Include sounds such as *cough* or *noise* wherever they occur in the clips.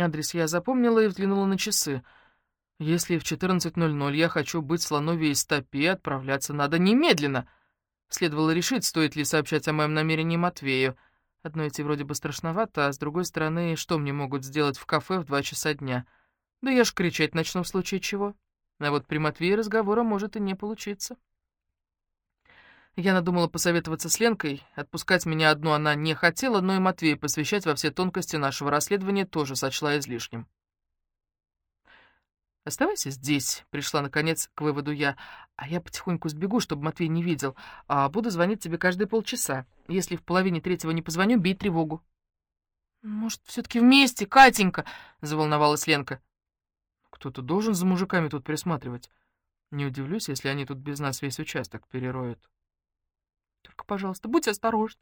Адрес я запомнила и взглянула на часы. Если в 14.00 я хочу быть Слоновьей стопе, отправляться надо немедленно. Следовало решить, стоит ли сообщать о моем намерении Матвею. Одно идти вроде бы страшновато, а с другой стороны, что мне могут сделать в кафе в два часа дня? Да я ж кричать начну в случае чего. А вот при Матвее разговора может и не получиться. Я надумала посоветоваться с Ленкой. Отпускать меня одну она не хотела, но и Матвея посвящать во все тонкости нашего расследования тоже сочла излишним. «Оставайся здесь», — пришла, наконец, к выводу я. «А я потихоньку сбегу, чтобы Матвей не видел, а буду звонить тебе каждые полчаса. Если в половине третьего не позвоню, бей тревогу». «Может, все таки вместе, Катенька?» — заволновалась Ленка. «Кто-то должен за мужиками тут присматривать. Не удивлюсь, если они тут без нас весь участок перероют». Только, пожалуйста, будь осторожна.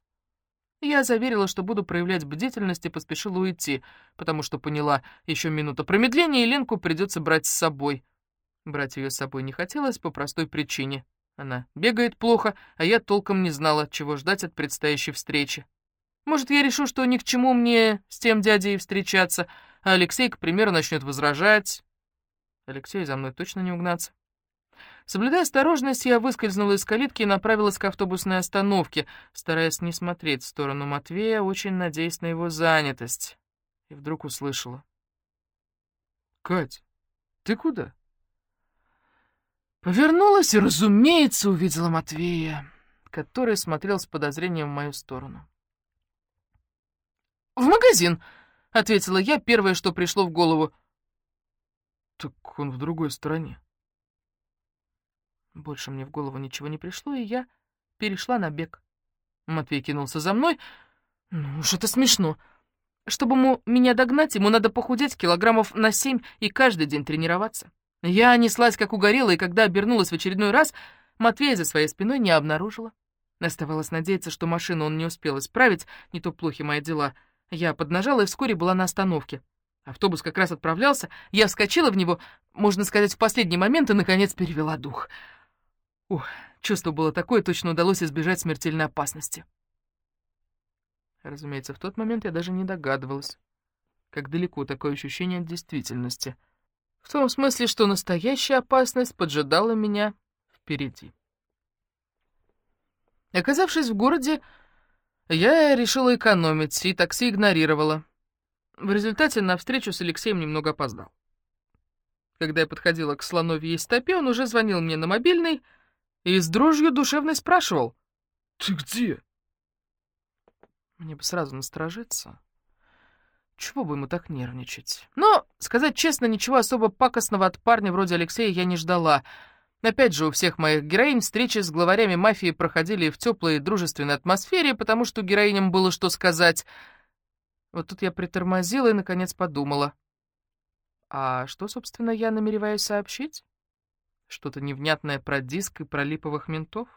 Я заверила, что буду проявлять бдительность и поспешила уйти, потому что поняла, еще минута промедления, и Ленку придется брать с собой. Брать ее с собой не хотелось по простой причине. Она бегает плохо, а я толком не знала, чего ждать от предстоящей встречи. Может, я решу, что ни к чему мне с тем дядей встречаться, а Алексей, к примеру, начнет возражать. Алексей за мной точно не угнаться. Соблюдая осторожность, я выскользнула из калитки и направилась к автобусной остановке, стараясь не смотреть в сторону Матвея, очень надеясь на его занятость. И вдруг услышала. «Кать, ты куда?» Повернулась и, разумеется, увидела Матвея, который смотрел с подозрением в мою сторону. «В магазин!» — ответила я, первое, что пришло в голову. «Так он в другой стороне». Больше мне в голову ничего не пришло, и я перешла на бег. Матвей кинулся за мной. Ну уж это смешно. Чтобы ему меня догнать, ему надо похудеть килограммов на семь и каждый день тренироваться. Я неслась как угорела, и когда обернулась в очередной раз, Матвея за своей спиной не обнаружила. Оставалось надеяться, что машину он не успел исправить, не то плохи мои дела. Я поднажала и вскоре была на остановке. Автобус как раз отправлялся, я вскочила в него, можно сказать, в последний момент и, наконец, перевела дух — Ух, чувство было такое, точно удалось избежать смертельной опасности. Разумеется, в тот момент я даже не догадывалась, как далеко такое ощущение от действительности. В том смысле, что настоящая опасность поджидала меня впереди. Оказавшись в городе, я решила экономить и такси игнорировала. В результате на встречу с Алексеем немного опоздал. Когда я подходила к слоновьей стопе, он уже звонил мне на мобильный — и с дрожью душевной спрашивал. «Ты где?» Мне бы сразу насторожиться. Чего бы ему так нервничать? Но, сказать честно, ничего особо пакостного от парня вроде Алексея я не ждала. Опять же, у всех моих героинь встречи с главарями мафии проходили в теплой дружественной атмосфере, потому что героиням было что сказать. Вот тут я притормозила и, наконец, подумала. А что, собственно, я намереваюсь сообщить? Что-то невнятное про диск и про липовых ментов?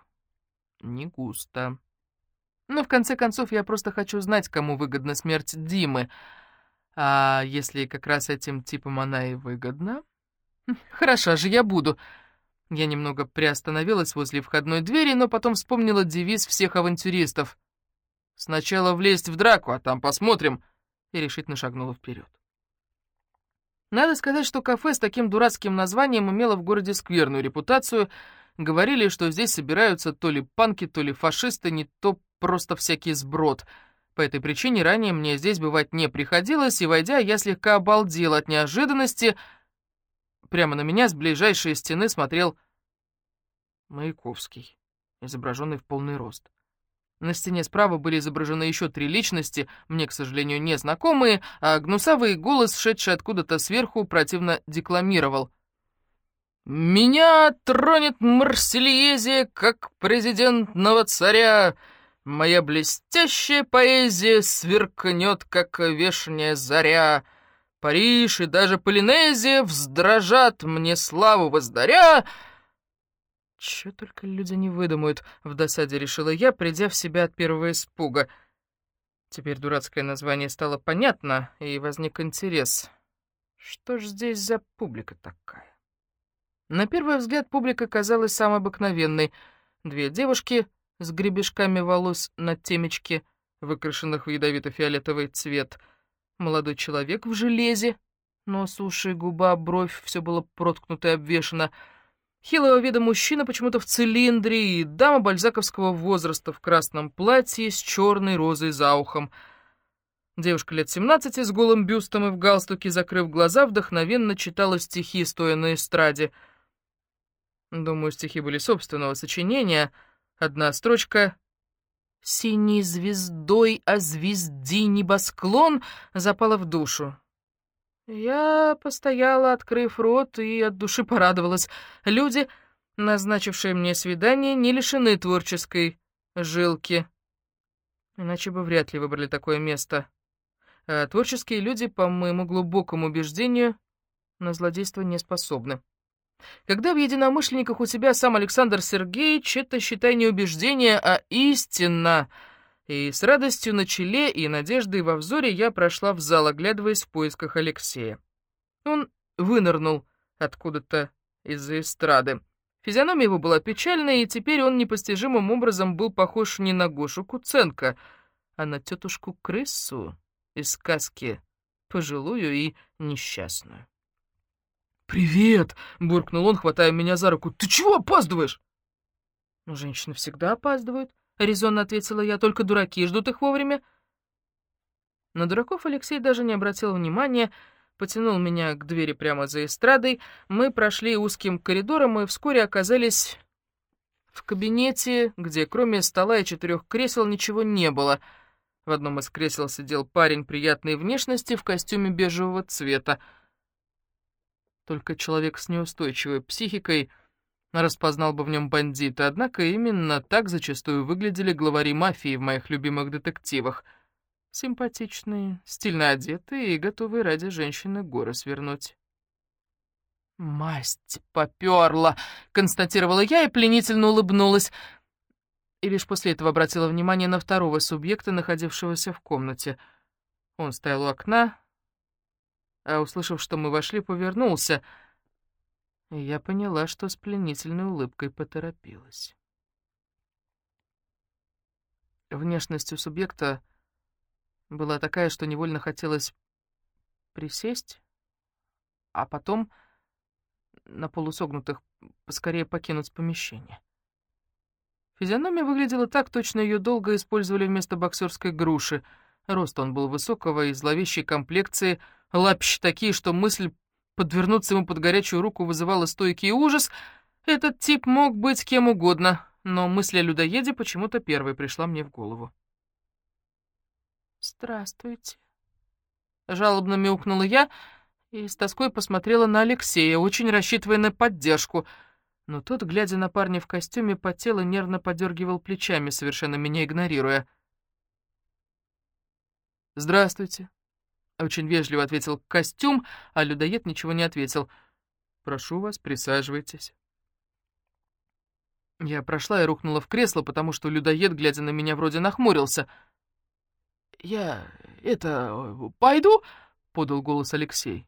Не густо. Но в конце концов я просто хочу знать, кому выгодна смерть Димы. А если как раз этим типом она и выгодна? Хм, хороша же я буду. Я немного приостановилась возле входной двери, но потом вспомнила девиз всех авантюристов. «Сначала влезть в драку, а там посмотрим», и решительно шагнула вперед. Надо сказать, что кафе с таким дурацким названием имело в городе скверную репутацию. Говорили, что здесь собираются то ли панки, то ли фашисты, не то просто всякий сброд. По этой причине ранее мне здесь бывать не приходилось, и, войдя, я слегка обалдел от неожиданности. Прямо на меня с ближайшей стены смотрел Маяковский, изображенный в полный рост. На стене справа были изображены еще три личности, мне, к сожалению, незнакомые, а гнусавый голос, шедший откуда-то сверху, противно декламировал. «Меня тронет Марсельезия, как президентного царя. Моя блестящая поэзия сверкнет, как вешняя заря. Париж и даже Полинезия вздрожат мне славу воздаря». Чё только люди не выдумают, в досаде решила я, придя в себя от первого испуга. Теперь дурацкое название стало понятно, и возник интерес. Что ж здесь за публика такая? На первый взгляд публика казалась самой обыкновенной. Две девушки с гребешками волос на темечке, выкрашенных в ядовито-фиолетовый цвет. Молодой человек в железе, нос, уши, губа, бровь, все было проткнуто и обвешано. Хилого вида мужчина почему-то в цилиндре и дама бальзаковского возраста в красном платье с черной розой за ухом. Девушка лет 17 с голым бюстом и в галстуке, закрыв глаза, вдохновенно читала стихи, стоя на эстраде. Думаю, стихи были собственного сочинения. Одна строчка «Синей звездой о звезди небосклон» запала в душу. Я постояла, открыв рот, и от души порадовалась. Люди, назначившие мне свидание, не лишены творческой жилки. Иначе бы вряд ли выбрали такое место. А творческие люди, по моему глубокому убеждению, на злодейство не способны. Когда в единомышленниках у тебя сам Александр Сергеевич, это, считай, не убеждение, а истина — и с радостью на челе и надеждой во взоре я прошла в зал, оглядываясь в поисках Алексея. Он вынырнул откуда-то из-за эстрады. Физиономия его была печальная, и теперь он непостижимым образом был похож не на Гошу Куценко, а на тетушку-крысу из сказки, пожилую и несчастную. «Привет!» — буркнул он, хватая меня за руку. «Ты чего опаздываешь?» «Ну, женщины всегда опаздывают. — резонно ответила я, — только дураки ждут их вовремя. На дураков Алексей даже не обратил внимания, потянул меня к двери прямо за эстрадой. Мы прошли узким коридором и вскоре оказались в кабинете, где кроме стола и четырех кресел ничего не было. В одном из кресел сидел парень приятной внешности в костюме бежевого цвета. Только человек с неустойчивой психикой — распознал бы в нем бандита, однако именно так зачастую выглядели главари мафии в моих любимых детективах. Симпатичные, стильно одетые и готовые ради женщины горы свернуть. «Масть попёрла!» — констатировала я и пленительно улыбнулась. И лишь после этого обратила внимание на второго субъекта, находившегося в комнате. Он стоял у окна, а, услышав, что мы вошли, повернулся — я поняла, что с пленительной улыбкой поторопилась. Внешность у субъекта была такая, что невольно хотелось присесть, а потом на полусогнутых поскорее покинуть помещение. Физиономия выглядела так, точно ее долго использовали вместо боксерской груши. Рост он был высокого и зловещей комплекции, лапищи такие, что мысль подвернуться ему под горячую руку вызывало стойкий ужас, этот тип мог быть кем угодно, но мысль о людоеде почему-то первой пришла мне в голову. «Здравствуйте», — жалобно мяукнула я и с тоской посмотрела на Алексея, очень рассчитывая на поддержку, но тот, глядя на парня в костюме, потел и нервно подергивал плечами, совершенно меня игнорируя. «Здравствуйте», очень вежливо ответил костюм, а людоед ничего не ответил. «Прошу вас, присаживайтесь». Я прошла и рухнула в кресло, потому что людоед, глядя на меня, вроде нахмурился. «Я... это... пойду?» — подал голос Алексей.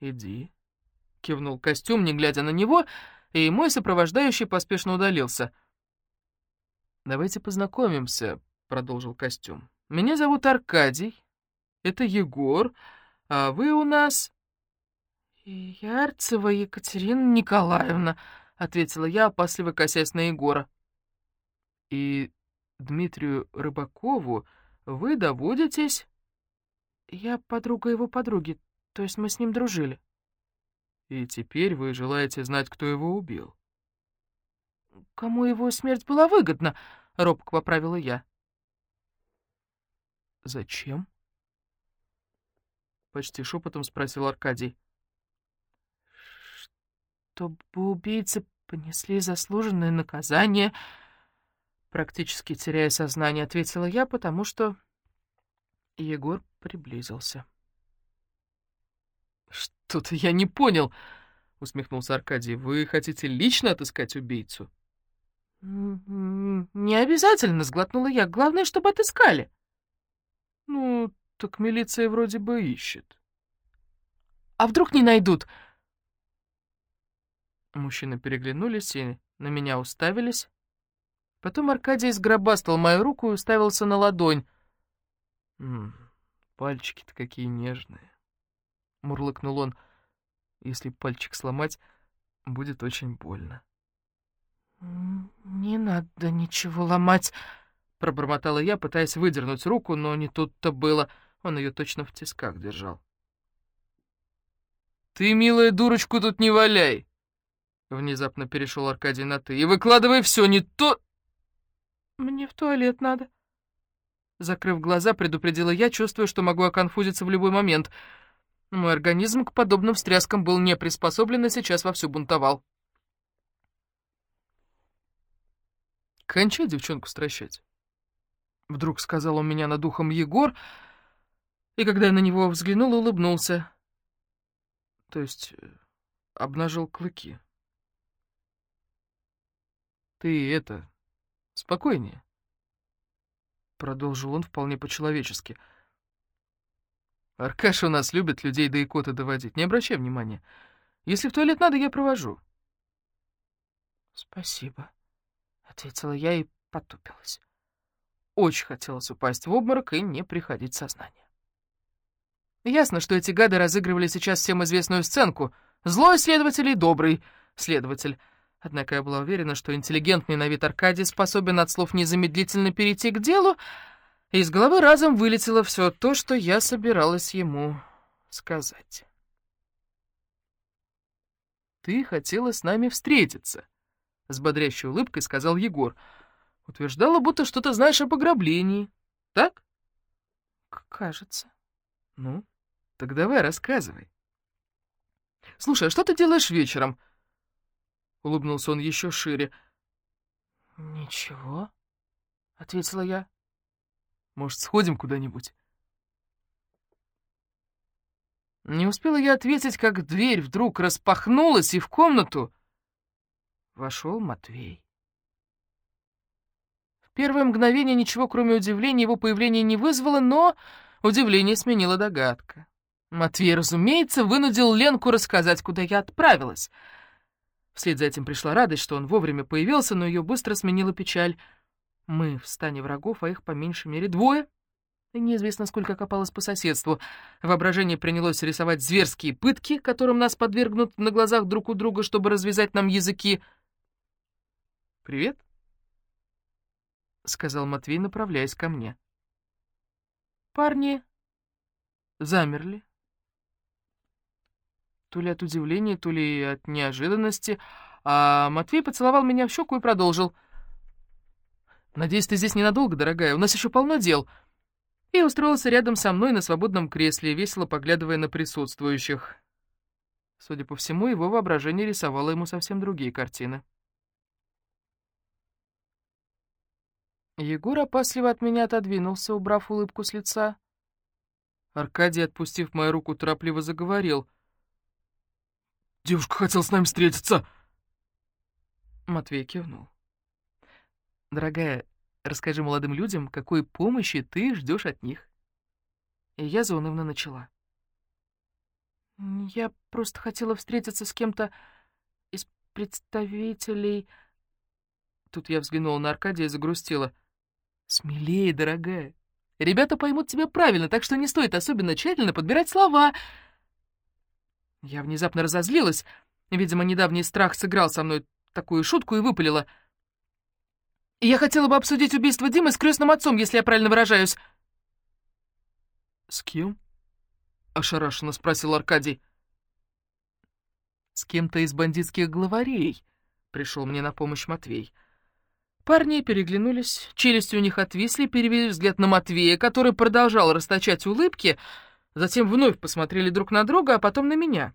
«Иди», — кивнул костюм, не глядя на него, и мой сопровождающий поспешно удалился. «Давайте познакомимся», — продолжил костюм. «Меня зовут Аркадий, это Егор, а вы у нас...» «Ярцева Екатерина Николаевна», — ответила я, опасливо косясь на Егора. «И Дмитрию Рыбакову вы доводитесь...» «Я подруга его подруги, то есть мы с ним дружили». «И теперь вы желаете знать, кто его убил?» «Кому его смерть была выгодна?» — робко поправила я. «Зачем?» — почти шепотом спросил Аркадий. «Чтобы убийцы понесли заслуженное наказание», практически теряя сознание, ответила я, потому что Егор приблизился. «Что-то я не понял», — усмехнулся Аркадий. «Вы хотите лично отыскать убийцу?» «Не обязательно», — сглотнула я. «Главное, чтобы отыскали». «Ну, так милиция вроде бы ищет. А вдруг не найдут? Мужчины переглянулись и на меня уставились. Потом Аркадий сгробастал мою руку и уставился на ладонь. Пальчики-то какие нежные. Мурлыкнул он. Если пальчик сломать, будет очень больно. «Не надо ничего ломать», — пробормотала я, пытаясь выдернуть руку, но не тут-то было. Он ее точно в тисках держал. «Ты, милая дурочку, тут не валяй!» Внезапно перешел Аркадий на «ты». «И выкладывай все, не то...» «Мне в туалет надо». Закрыв глаза, предупредила я, чувствуя, что могу оконфузиться в любой момент. Мой организм к подобным встряскам был не приспособлен и сейчас вовсю бунтовал. «Кончай девчонку стращать», — вдруг сказал у меня над ухом Егор, и когда я на него взглянул, улыбнулся. То есть э, обнажил клыки. «Ты это... спокойнее», — продолжил он вполне по-человечески. «Аркаша у нас любит людей до икоты доводить, не обращай внимания. Если в туалет надо, я провожу». «Спасибо», — ответила я и потупилась. Очень хотелось упасть в обморок и не приходить в сознание. Ясно, что эти гады разыгрывали сейчас всем известную сценку. Злой следователь и добрый следователь. Однако я была уверена, что интеллигентный на вид Аркадий способен от слов незамедлительно перейти к делу, и из головы разом вылетело все то, что я собиралась ему сказать. «Ты хотела с нами встретиться», — с бодрящей улыбкой сказал Егор. «Утверждала, будто что-то знаешь об ограблении. Так?» «Кажется». «Ну, так давай рассказывай». «Слушай, а что ты делаешь вечером?» Улыбнулся он еще шире. «Ничего», — ответила я. «Может, сходим куда-нибудь?» Не успела я ответить, как дверь вдруг распахнулась, и в комнату вошел Матвей. В первое мгновение ничего, кроме удивления, его появление не вызвало, но Удивление сменила догадка. Матвей, разумеется, вынудил Ленку рассказать, куда я отправилась. Вслед за этим пришла радость, что он вовремя появился, но ее быстро сменила печаль. Мы в стане врагов, а их по меньшей мере двое. И неизвестно, сколько копалось по соседству. Воображение принялось рисовать зверские пытки, которым нас подвергнут на глазах друг у друга, чтобы развязать нам языки. «Привет», — сказал Матвей, направляясь ко мне. Парни замерли. То ли от удивления, то ли от неожиданности. А Матвей поцеловал меня в щеку и продолжил. «Надеюсь, ты здесь ненадолго, дорогая, у нас еще полно дел». И устроился рядом со мной на свободном кресле, весело поглядывая на присутствующих. Судя по всему, его воображение рисовало ему совсем другие картины. Егор опасливо от меня отодвинулся, убрав улыбку с лица. Аркадий, отпустив мою руку, торопливо заговорил. «Девушка хотела с нами встретиться!» Матвей кивнул. «Дорогая, расскажи молодым людям, какой помощи ты ждешь от них». И я заунывно начала. «Я просто хотела встретиться с кем-то из представителей...» Тут я взглянула на Аркадия и загрустила. «Смелее, дорогая. Ребята поймут тебя правильно, так что не стоит особенно тщательно подбирать слова». Я внезапно разозлилась. Видимо, недавний страх сыграл со мной такую шутку и выпалила. «Я хотела бы обсудить убийство Димы с крестным отцом, если я правильно выражаюсь». «С кем?» — ошарашенно спросил Аркадий. «С кем-то из бандитских главарей», — пришел мне на помощь Матвей. Парни переглянулись, челюсти у них отвисли, перевели взгляд на Матвея, который продолжал расточать улыбки, затем вновь посмотрели друг на друга, а потом на меня.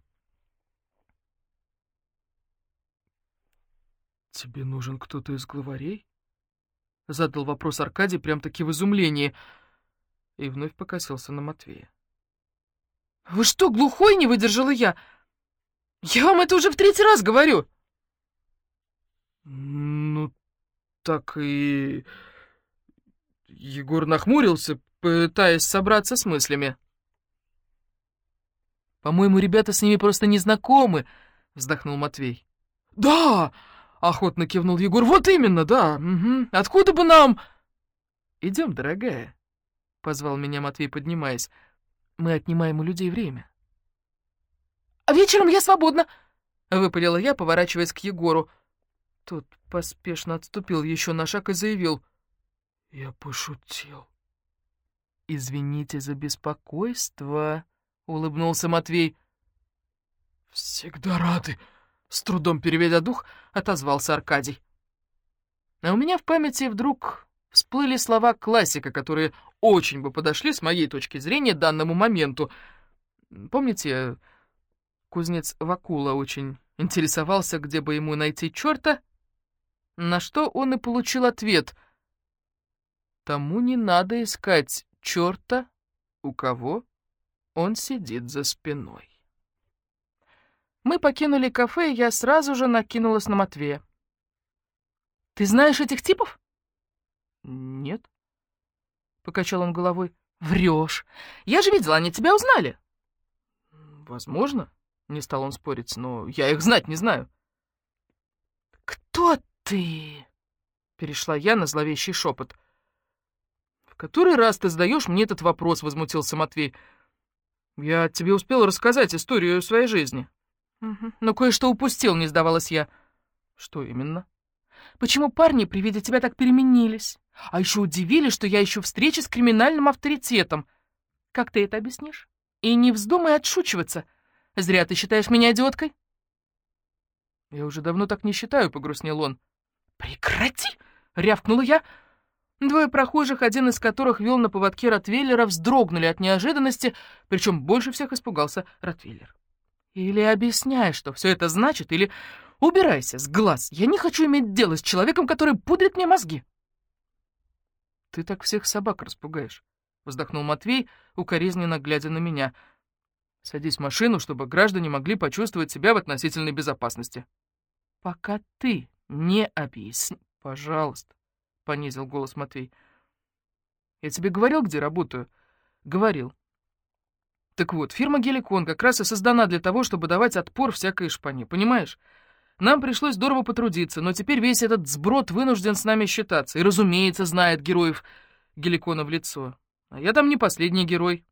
«Тебе нужен кто-то из главарей?» — задал вопрос Аркадий прям-таки в изумлении и вновь покосился на Матвея. «Вы что, глухой?» — не выдержала я. «Я вам это уже в третий раз говорю!» «Ну, так и...» Егор нахмурился, пытаясь собраться с мыслями. «По-моему, ребята с ними просто не знакомы», — вздохнул Матвей. «Да!» — охотно кивнул Егор. «Вот именно, да! Угу. Откуда бы нам...» «Идем, дорогая», — позвал меня Матвей, поднимаясь. Мы отнимаем у людей время. «А вечером я свободна!» — выпалила я, поворачиваясь к Егору. Тот поспешно отступил еще на шаг и заявил. «Я пошутил». «Извините за беспокойство», — улыбнулся Матвей. «Всегда рады», — с трудом переведя дух, отозвался Аркадий. А у меня в памяти вдруг всплыли слова классика, которые очень бы подошли с моей точки зрения данному моменту. Помните, кузнец Вакула очень интересовался, где бы ему найти черта, на что он и получил ответ. Тому не надо искать черта, у кого он сидит за спиной. Мы покинули кафе, и я сразу же накинулась на Матвея. «Ты знаешь этих типов?» «Нет», — покачал он головой. «Врешь. Я же видела, они тебя узнали». «Возможно», — не стал он спорить, — «но я их знать не знаю». «Кто ты?» — перешла я на зловещий шепот. «В который раз ты задаешь мне этот вопрос?» — возмутился Матвей. «Я тебе успел рассказать историю своей жизни». «Угу. Но кое-что упустил», — не сдавалась я. «Что именно?» «Почему парни при виде тебя так переменились? А еще удивили, что я ищу встречи с криминальным авторитетом. Как ты это объяснишь? И не вздумай отшучиваться. Зря ты считаешь меня идиоткой». «Я уже давно так не считаю», — погрустнел он. «Прекрати!» — рявкнула я. Двое прохожих, один из которых вел на поводке Ротвейлера, вздрогнули от неожиданности, причем больше всех испугался Ротвейлер. «Или объясняй, что все это значит, или убирайся с глаз. Я не хочу иметь дело с человеком, который пудрит мне мозги». «Ты так всех собак распугаешь», — вздохнул Матвей, укоризненно глядя на меня. «Садись в машину, чтобы граждане могли почувствовать себя в относительной безопасности». «Пока ты не объясни...» «Пожалуйста», — понизил голос Матвей. «Я тебе говорил, где работаю?» «Говорил. Так вот, фирма «Геликон» как раз и создана для того, чтобы давать отпор всякой шпане, понимаешь? Нам пришлось здорово потрудиться, но теперь весь этот сброд вынужден с нами считаться. И, разумеется, знает героев Геликона в лицо. А я там не последний герой.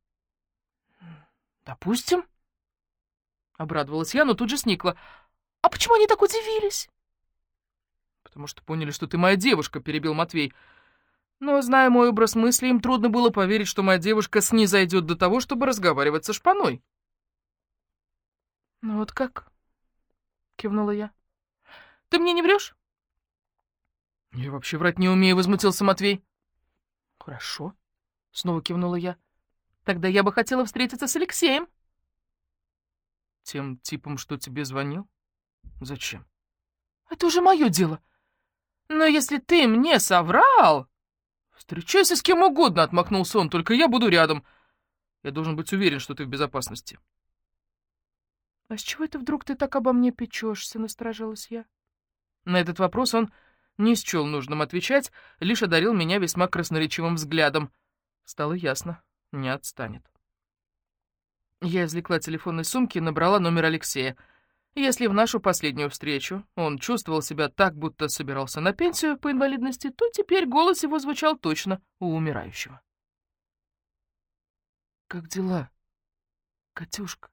«Допустим?» — обрадовалась я, но тут же сникла. «А почему они так удивились?» «Потому что поняли, что ты моя девушка», — перебил Матвей. «Но, зная мой образ мысли, им трудно было поверить, что моя девушка снизойдет до того, чтобы разговаривать со шпаной». «Ну вот как?» — кивнула я. «Ты мне не врешь?» «Я вообще врать не умею», — возмутился Матвей. «Хорошо», — снова кивнула я. «Тогда я бы хотела встретиться с Алексеем». «Тем типом, что тебе звонил? Зачем?» «Это уже мое дело. Но если ты мне соврал...» «Встречайся с кем угодно», — отмахнулся он, — «только я буду рядом. Я должен быть уверен, что ты в безопасности». «А с чего это вдруг ты так обо мне печешься?» — насторожилась я. На этот вопрос он не счел нужным отвечать, лишь одарил меня весьма красноречивым взглядом. Стало ясно, не отстанет. Я извлекла телефон из сумки и набрала номер Алексея. Если в нашу последнюю встречу он чувствовал себя так, будто собирался на пенсию по инвалидности, то теперь голос его звучал точно у умирающего. «Как дела, Катюшка?»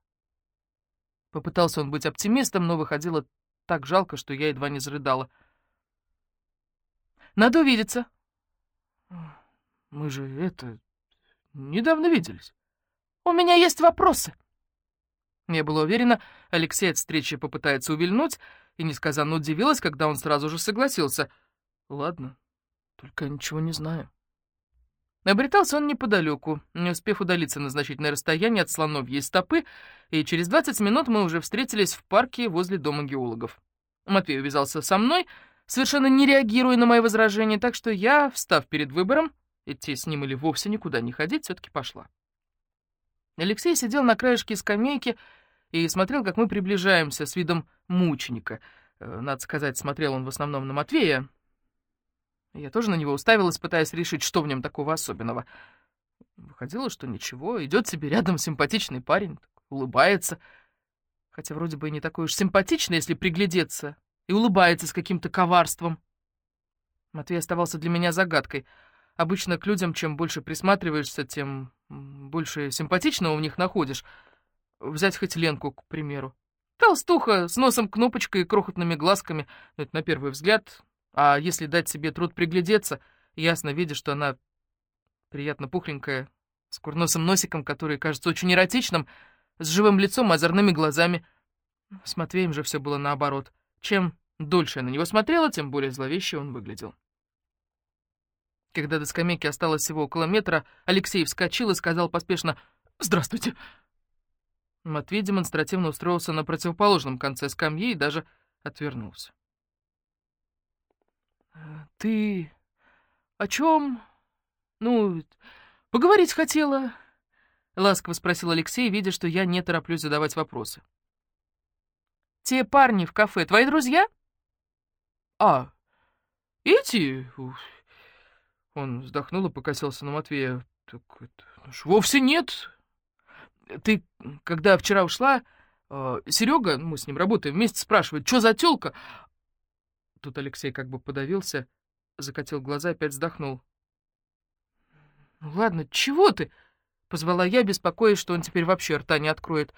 Попытался он быть оптимистом, но выходило так жалко, что я едва не зарыдала. «Надо увидеться». «Мы же это... недавно виделись». «У меня есть вопросы». Я была уверена, Алексей от встречи попытается увильнуть, и несказанно удивилась, когда он сразу же согласился. «Ладно, только ничего не знаю». Обретался он неподалеку, не успев удалиться на значительное расстояние от слоновьей стопы, и через 20 минут мы уже встретились в парке возле дома геологов. Матвей увязался со мной, совершенно не реагируя на мои возражения, так что я, встав перед выбором, идти с ним или вовсе никуда не ходить, все-таки пошла. Алексей сидел на краешке скамейки и смотрел, как мы приближаемся с видом мученика. Э, надо сказать, смотрел он в основном на Матвея, я тоже на него уставилась, пытаясь решить, что в нем такого особенного. Выходило, что ничего, идет себе рядом симпатичный парень, улыбается. Хотя вроде бы и не такой уж симпатичный, если приглядеться, и улыбается с каким-то коварством. Матвей оставался для меня загадкой. Обычно к людям, чем больше присматриваешься, тем больше симпатичного в них находишь. Взять хоть Ленку, к примеру. Толстуха с носом кнопочкой и крохотными глазками, ну, это на первый взгляд. А если дать себе труд приглядеться, ясно видишь, что она приятно пухленькая, с курносым носиком, который кажется очень эротичным, с живым лицом озорными глазами. С Матвеем же все было наоборот. Чем дольше я на него смотрела, тем более зловеще он выглядел. Когда до скамейки осталось всего около метра, Алексей вскочил и сказал поспешно «Здравствуйте!» Матвей демонстративно устроился на противоположном конце скамьи и даже отвернулся. «Ты о чем? Ну, поговорить хотела?» — ласково спросил Алексей, видя, что я не тороплюсь задавать вопросы. «Те парни в кафе твои друзья?» «А, эти...» Он вздохнул и покосился на Матвея. «Так это... Ну вовсе нет. Ты, когда вчера ушла, э, Серега, мы с ним работаем вместе, спрашивает, что за тёлка?» Тут Алексей как бы подавился, закатил глаза опять вздохнул. «Ну ладно, чего ты?» — позвала я, беспокоясь, что он теперь вообще рта не откроет.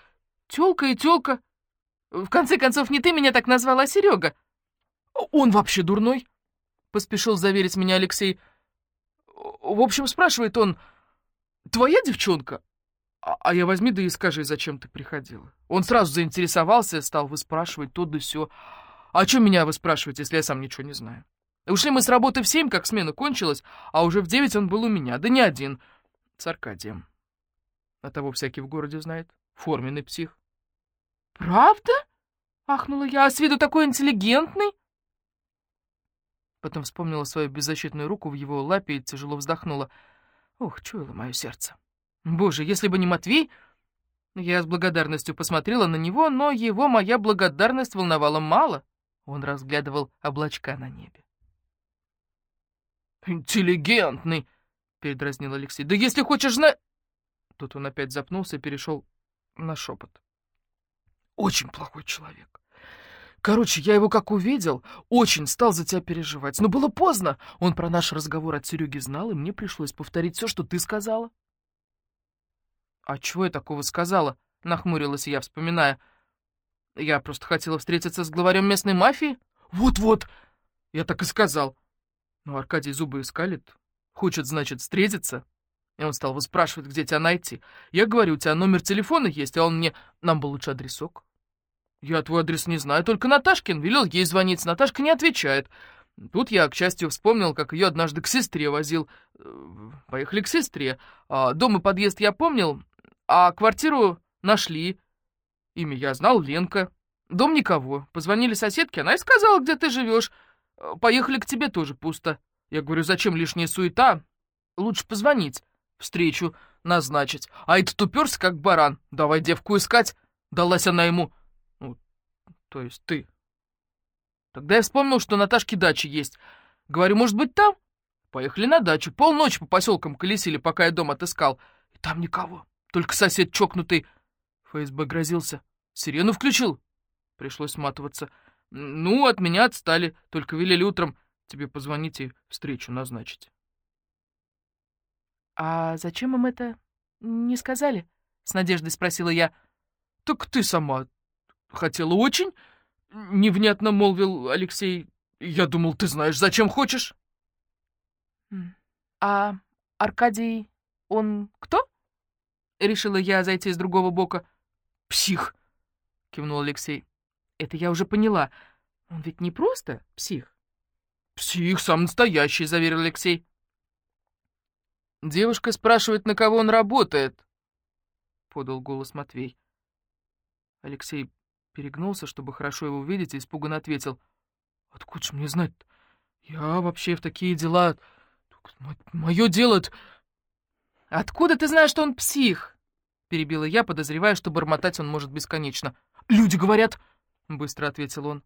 «Тёлка и тёлка. В конце концов, не ты меня так назвала, а Серега». «Он вообще дурной?» — поспешил заверить меня Алексей. В общем, спрашивает он, твоя девчонка? А, а я возьми да и скажи, зачем ты приходила. Он сразу заинтересовался, стал выспрашивать то да сё. А о чем меня вы спрашиваете, если я сам ничего не знаю? Ушли мы с работы в семь, как смена кончилась, а уже в девять он был у меня, да не один, с Аркадием. А того всякий в городе знает. Форменный псих. «Правда?» — ахнула я. «А с виду такой интеллигентный?» Потом вспомнила свою беззащитную руку в его лапе и тяжело вздохнула. Ух, чуяло мое сердце. Боже, если бы не Матвей... Я с благодарностью посмотрела на него, но его моя благодарность волновала мало. Он разглядывал облачка на небе. «Интеллигентный!» — передразнил Алексей. «Да если хочешь знать...» Тут он опять запнулся и перешел на шепот. «Очень плохой человек. Короче, я его как увидел, очень стал за тебя переживать. Но было поздно. Он про наш разговор от Сереги знал, и мне пришлось повторить все, что ты сказала. «А чего я такого сказала?» — нахмурилась я, вспоминая. «Я просто хотела встретиться с главарем местной мафии». «Вот-вот!» — я так и сказал. Но Аркадий зубы искалит. Хочет, значит, встретиться. И он стал выспрашивать, где тебя найти. Я говорю, у тебя номер телефона есть, а он мне... Нам бы лучше адресок. «Я твой адрес не знаю, только Наташкин велел ей звонить, Наташка не отвечает. Тут я, к счастью, вспомнил, как ее однажды к сестре возил. Э, поехали к сестре. А дом и подъезд я помнил, а квартиру нашли. Имя я знал, Ленка. Дом никого. Позвонили соседке, она и сказала, где ты живешь. Э, поехали к тебе тоже пусто. Я говорю, зачем лишняя суета? Лучше позвонить, встречу назначить. А этот уперся, как баран. Давай девку искать. Далась она ему... То есть ты. Тогда я вспомнил, что Наташки дача есть. Говорю, может быть, там? Поехали на дачу. Полночи по поселкам колесили, пока я дом отыскал. И там никого. Только сосед чокнутый. ФСБ грозился. Сирену включил. Пришлось сматываться. Ну, от меня отстали. Только велели утром тебе позвонить и встречу назначить. «А зачем им это не сказали?» — с надеждой спросила я. «Так ты сама хотела очень?» — невнятно молвил Алексей. «Я думал, ты знаешь, зачем хочешь». «А Аркадий, он кто?» — решила я зайти с другого бока. «Псих», — кивнул Алексей. «Это я уже поняла. Он ведь не просто псих». «Псих, сам настоящий», — заверил Алексей. «Девушка спрашивает, на кого он работает», — подал голос Матвей. Алексей Перегнулся, чтобы хорошо его увидеть, и испуганно ответил. «Откуда ж мне знать -то? Я вообще в такие дела... Мое дело -то... «Откуда ты знаешь, что он псих?» Перебила я, подозревая, что бормотать он может бесконечно. «Люди говорят!» — быстро ответил он.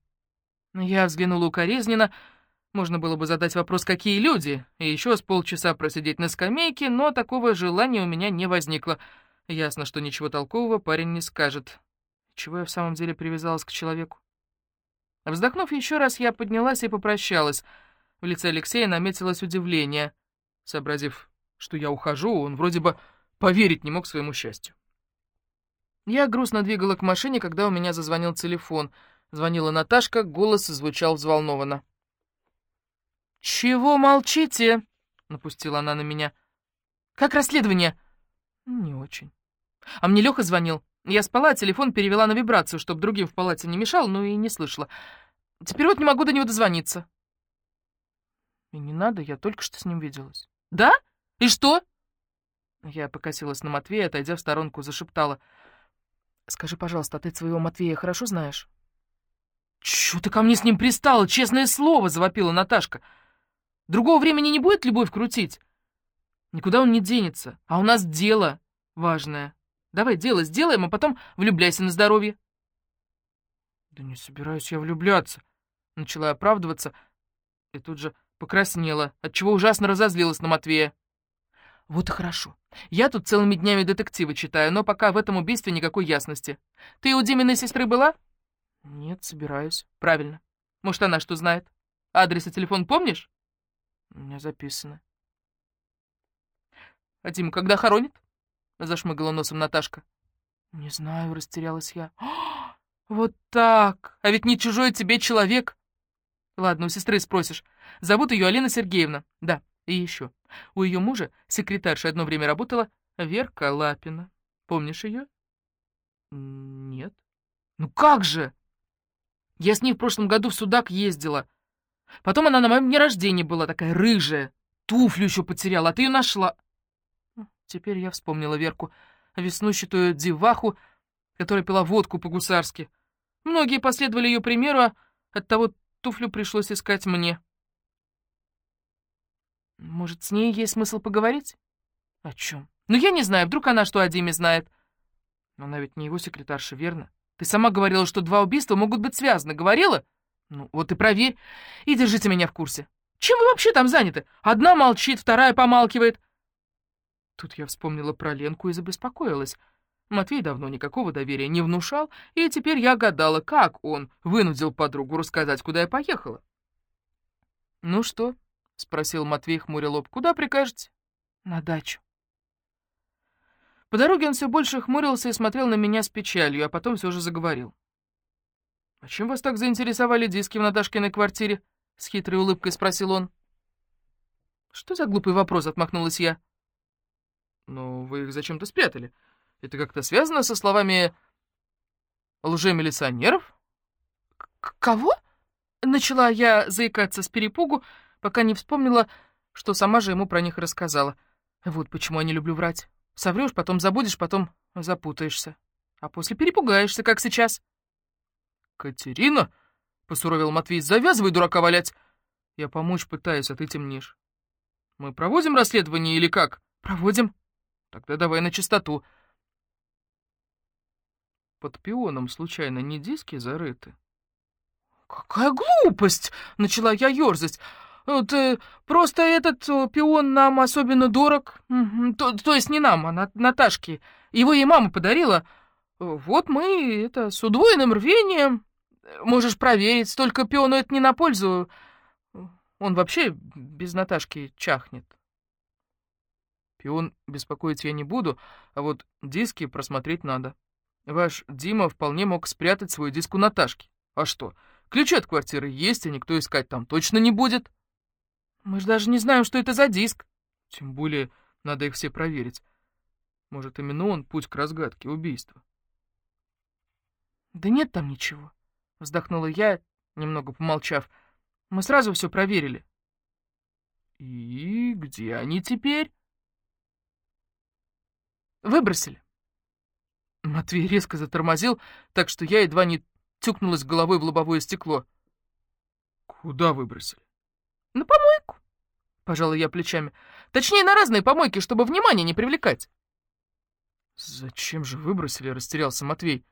Я взглянула укоризненно. Можно было бы задать вопрос, какие люди, и еще с полчаса просидеть на скамейке, но такого желания у меня не возникло. Ясно, что ничего толкового парень не скажет. Чего я в самом деле привязалась к человеку? Вздохнув еще раз, я поднялась и попрощалась. В лице Алексея наметилось удивление. Сообразив, что я ухожу, он вроде бы поверить не мог своему счастью. Я грустно двигала к машине, когда у меня зазвонил телефон. Звонила Наташка, голос звучал взволнованно. «Чего молчите?» — напустила она на меня. «Как расследование?» «Не очень». А мне Лёха звонил. Я спала, телефон перевела на вибрацию, чтобы другим в палате не мешал, но и не слышала. Теперь вот не могу до него дозвониться. И не надо, я только что с ним виделась. Да? И что? Я покосилась на Матвея, отойдя в сторонку, зашептала. Скажи, пожалуйста, а ты своего Матвея хорошо знаешь? Чё ты ко мне с ним пристала, честное слово, завопила Наташка. Другого времени не будет любовь крутить? Никуда он не денется, а у нас дело важное. Давай дело сделаем, а потом влюбляйся на здоровье. Да не собираюсь я влюбляться. Начала оправдываться и тут же покраснела, отчего ужасно разозлилась на Матвея. Вот и хорошо. Я тут целыми днями детективы читаю, но пока в этом убийстве никакой ясности. Ты у Диминой сестры была? Нет, собираюсь. Правильно. Может, она что знает? Адрес и телефон помнишь? У меня записано. А Дима когда хоронит? — зашмыгала носом Наташка. «Не знаю», — растерялась я. *gasps* «Вот так! А ведь не чужой тебе человек!» «Ладно, у сестры спросишь. Зовут ее Алина Сергеевна. Да, и еще. У ее мужа, секретарша, одно время работала Верка Лапина. Помнишь ее?» «Нет». «Ну как же!» Я с ней в прошлом году в Судак ездила. Потом она на моем дне рождения была такая рыжая. Туфлю еще потеряла, а ты ее нашла. Теперь я вспомнила Верку, веснущатую деваху, которая пила водку по-гусарски. Многие последовали ее примеру, а оттого туфлю пришлось искать мне. Может, с ней есть смысл поговорить? О чем? Ну, я не знаю, вдруг она что о Диме знает. Но она ведь не его секретарша, верно? Ты сама говорила, что два убийства могут быть связаны. Говорила? Ну, вот и проверь. И держите меня в курсе. Чем вы вообще там заняты? Одна молчит, вторая помалкивает. Тут я вспомнила про Ленку и забеспокоилась. Матвей давно никакого доверия не внушал, и теперь я гадала, как он вынудил подругу рассказать, куда я поехала. «Ну что?» — спросил Матвей, хмуря лоб. «Куда прикажете?» «На дачу». По дороге он все больше хмурился и смотрел на меня с печалью, а потом все же заговорил. «А чем вас так заинтересовали диски в Наташкиной квартире?» — с хитрой улыбкой спросил он. «Что за глупый вопрос?» — отмахнулась я. Но вы их зачем-то спрятали. Это как-то связано со словами лжемилиционеров? Кого? Начала я заикаться с перепугу, пока не вспомнила, что сама же ему про них рассказала. Вот почему я не люблю врать. Соврёшь, потом забудешь, потом запутаешься. А после перепугаешься, как сейчас. «Катерина?» — посуровил Матвей. «Завязывай дурака валять!» «Я помочь пытаюсь, а ты темнишь». «Мы проводим расследование или как?» «Проводим», Тогда давай на чистоту. Под пионом, случайно, не диски зарыты? «Какая глупость!» — начала я ёрзать. Вот, э, просто этот э, пион нам особенно дорог. То, то есть не нам, а на, Наташке. Его ей мама подарила. Вот мы это с удвоенным рвением. Можешь проверить, столько пиону это не на пользу. Он вообще без Наташки чахнет. Пион беспокоить я не буду, а вот диски просмотреть надо. Ваш Дима вполне мог спрятать свой диск у Наташки. А что, ключи от квартиры есть, а никто искать там точно не будет. Мы же даже не знаем, что это за диск. Тем более, надо их все проверить. Может, именно он путь к разгадке убийства. Да нет там ничего, вздохнула я, немного помолчав. Мы сразу все проверили. И где они теперь? Выбросили. Матвей резко затормозил, так что я едва не тюкнулась головой в лобовое стекло. Куда выбросили? На помойку. Пожала я плечами. Точнее, на разные помойки, чтобы внимание не привлекать. Зачем же выбросили, растерялся Матвей.